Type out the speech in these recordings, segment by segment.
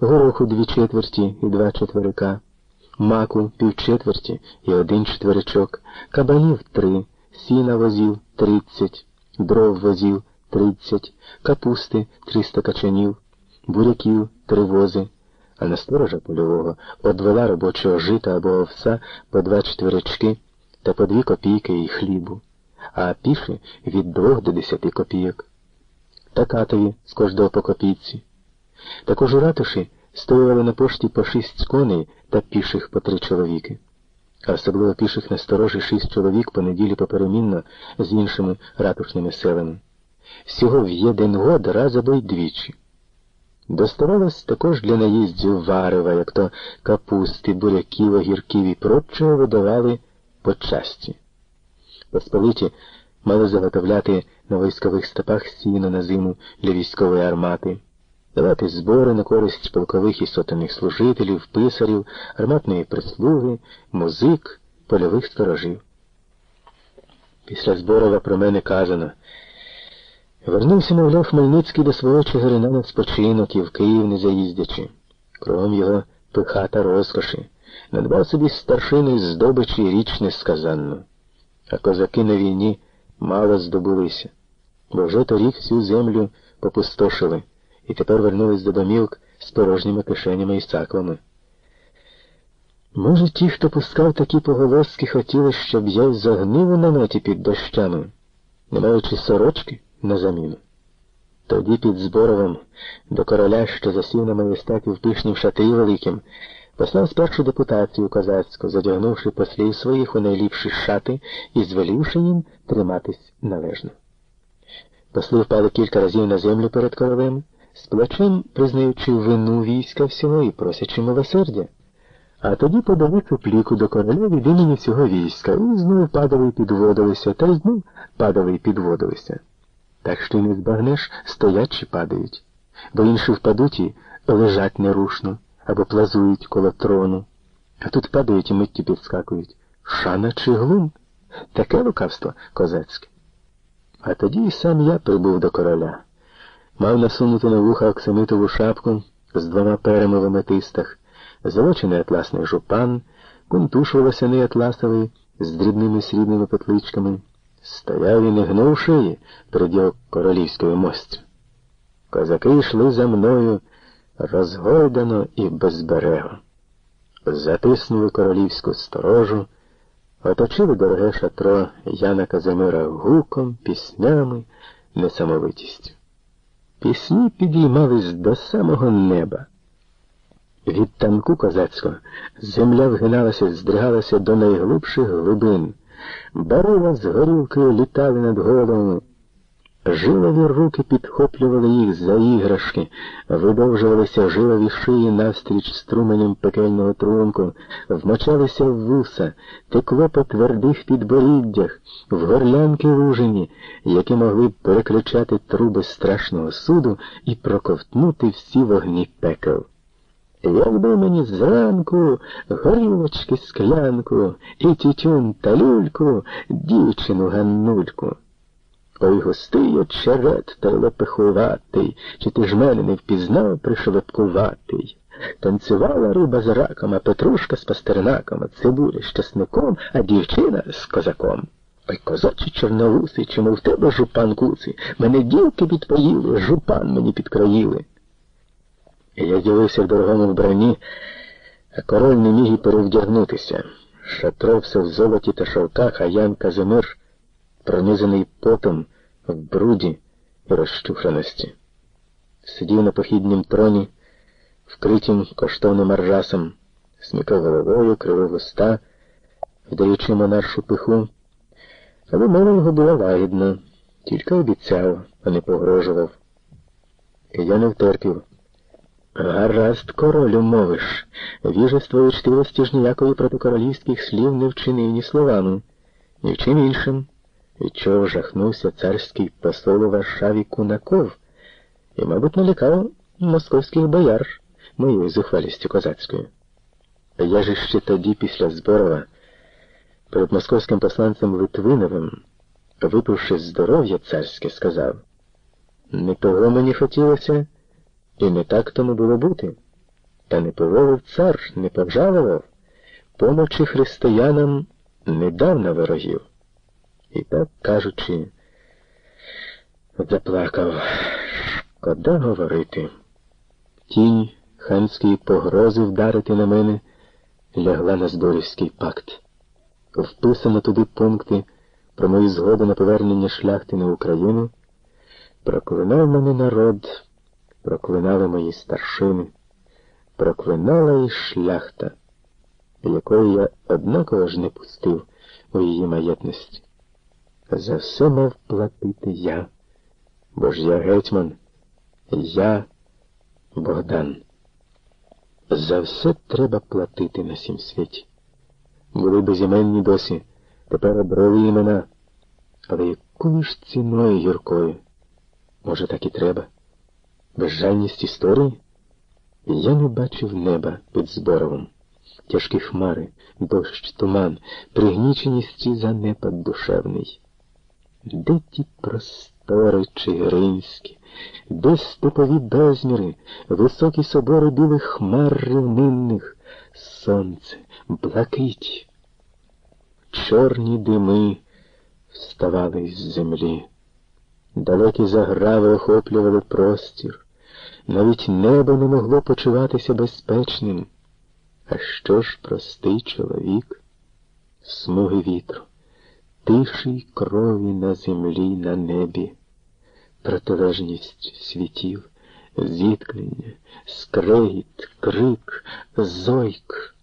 гороху дві четверті і два четверика, маку півчетверті і один четверичок, кабанів три, сіна возів тридцять, дров возів тридцять, капусти триста качанів, буряків три вози, а на сторожа польового одвела робочого жита або овса по два четверички та по дві копійки і хлібу, а піші від двох до десяти копійок. Та катові з кожного по копійці. Також у ратуші стоювали на пошті по шість коней та піших по три чоловіки, а особливо піших на сторожі шість чоловік по неділі поперемінно з іншими ратушними селами. Всього в єдин год раз або й двічі. Доставалось також для наїздів варева, як то капусти, буряків, огірків і прочого видавали по часті. Посполиті мали заготовляти на військових степах сіно на зиму для військової армати, давати збори на користь полкових і сотенних служителів, писарів, арматної прислуги, музик, польових сторожів. Після зборова про мене казано. Вернувся, мовляв, Хмельницький до свого Чигирина на спочинок і в Київ не заїздячи. Кром його пиха та розкоші, надбав собі старшини здобичі річ несказанно. А козаки на війні мало здобулися, бо вже торік всю землю попустошили і тепер вернулись до домівок з порожніми кишенями і саклами. Може, ті, хто пускав такі поголоски, хотіли, щоб я загнив у наметі під дощами, не маючи сорочки на заміну. Тоді під Зборовим до короля, що засів на маєстаті в пишнім шатрі великим, послав спершу депутацію козацьку, задягнувши послів своїх у найліпші шати і звелівши їм триматись належно. Посли впали кілька разів на землю перед королем, з плачем признаючи вину війська всього і просячи милосердя. А тоді подали пліку до короля від імені всього війська, і знову падали і підводилися, та й знов падали і підводилися. Так що й не збагнеш, стоять чи падають, бо інші впадуть і лежать нерушно або плазують коло трону, а тут падають і миттю підскакують. Шана чи глум? Таке лукавство козацьке. А тоді і сам я прибув до короля. Мав насунути на вуха оксамитову шапку з двома перами в аметистах, золочений атласний жупан, кунтуш волосяний атласовий з дрібними срібними петличками. Стояв і не гнув шиї перед його королівською мостю. Козаки йшли за мною розгойдано і безберего. Затиснули королівську сторожу, оточили дороге шатро Яна Казимира гуком, піснями, несамовитістю. Пісні підіймались до самого неба. Від танку козацького земля вгиналася, здригалася до найглибших глибин. Барила з горілкою літали над головами. Жилові руки підхоплювали їх за іграшки, видовжувалися жилові шиї навстріч струменем пекельного трунку, вмочалися в вуса, текло по твердих підборіддях, в горлянки лужені, які могли б переключати труби страшного суду і проковтнути всі вогні пекел. Якби мені зранку горілочки склянку і тютюн та люльку, дівчину ганнульку. Ой, густий очерет та лепехуватий, чи ти ж мене не впізнав пришелепкуватий. Танцювала риба з раком, а петрушка з пастернаком, а цибуля з часником, а дівчина з козаком. Ой, козачі чорновусий, чому в тебе жупан куций? Мене дівки підпоїли, жупан мені підкроїли. Я з'явився в дорогому вбранні, а король не міг і перевдягнутися. Шатро все в золоті та шовках, а Ян Казимир пронизаний потом в бруді і розчухраності. Сидів на похіднім троні, вкритім коштовним аржасом, смикав головою, кривив уста, вдаючи монаршу пиху, але мова його була лагідна, тільки обіцяв, а не погрожував. І я не втерпів. Гаразд, королю, мовиш, віжество учтивості ж ніякої проти королівських слів не вчинив ні словами, ні в чим іншим від чого жахнувся царський посол у Варшаві Кунаков і, мабуть, налякав московських бояр моєю зухвалістю козацькою. Я ж ще тоді, після Зборова, перед московським посланцем Литвиновим, випивши здоров'я царське, сказав, не того мені хотілося, і не так тому було бути. та не повелив цар, не пожалував, помочі християнам не дав на ворогів. І так, кажучи, заплакав, шкода говорити. Тінь ханської погрози вдарити на мене лягла на Здорівський пакт. Вписано туди пункти про мою згоду на повернення шляхти на Україну, проклинав мене народ, проклинали мої старшини, проклинала і шляхта, якої я однаково ж не пустив у її маєтності. За все мав платити я, бо ж я гетьман, я Богдан. За все треба платити на сім світі. Були безіменні досі, тепер обрали імена. Але якою ж ціною гіркою? Може, так і треба? Безжальність історії? Я не бачив неба під Зборовом. Тяжкі хмари, дощ, туман, пригніченість і занепад душевний. Де ті простори чигиринські, де степові безміри, високі собори білих хмар рівнинних, сонце, блакить, чорні дими вставали з землі, далекі заграви охоплювали простір, навіть небо не могло почуватися безпечним. А що ж простий чоловік, смуги вітру, тиші крові на землі, на небі, протилежність світів, зіткнення, скрегіт, крик, зойк.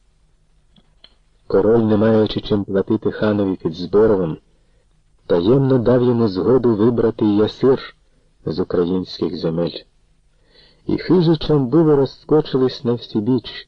Король, не маючи чим платити ханові під Зборовом, таємно дав йому згоду вибрати ясир з українських земель. І хижичам було розскочились на всі біч.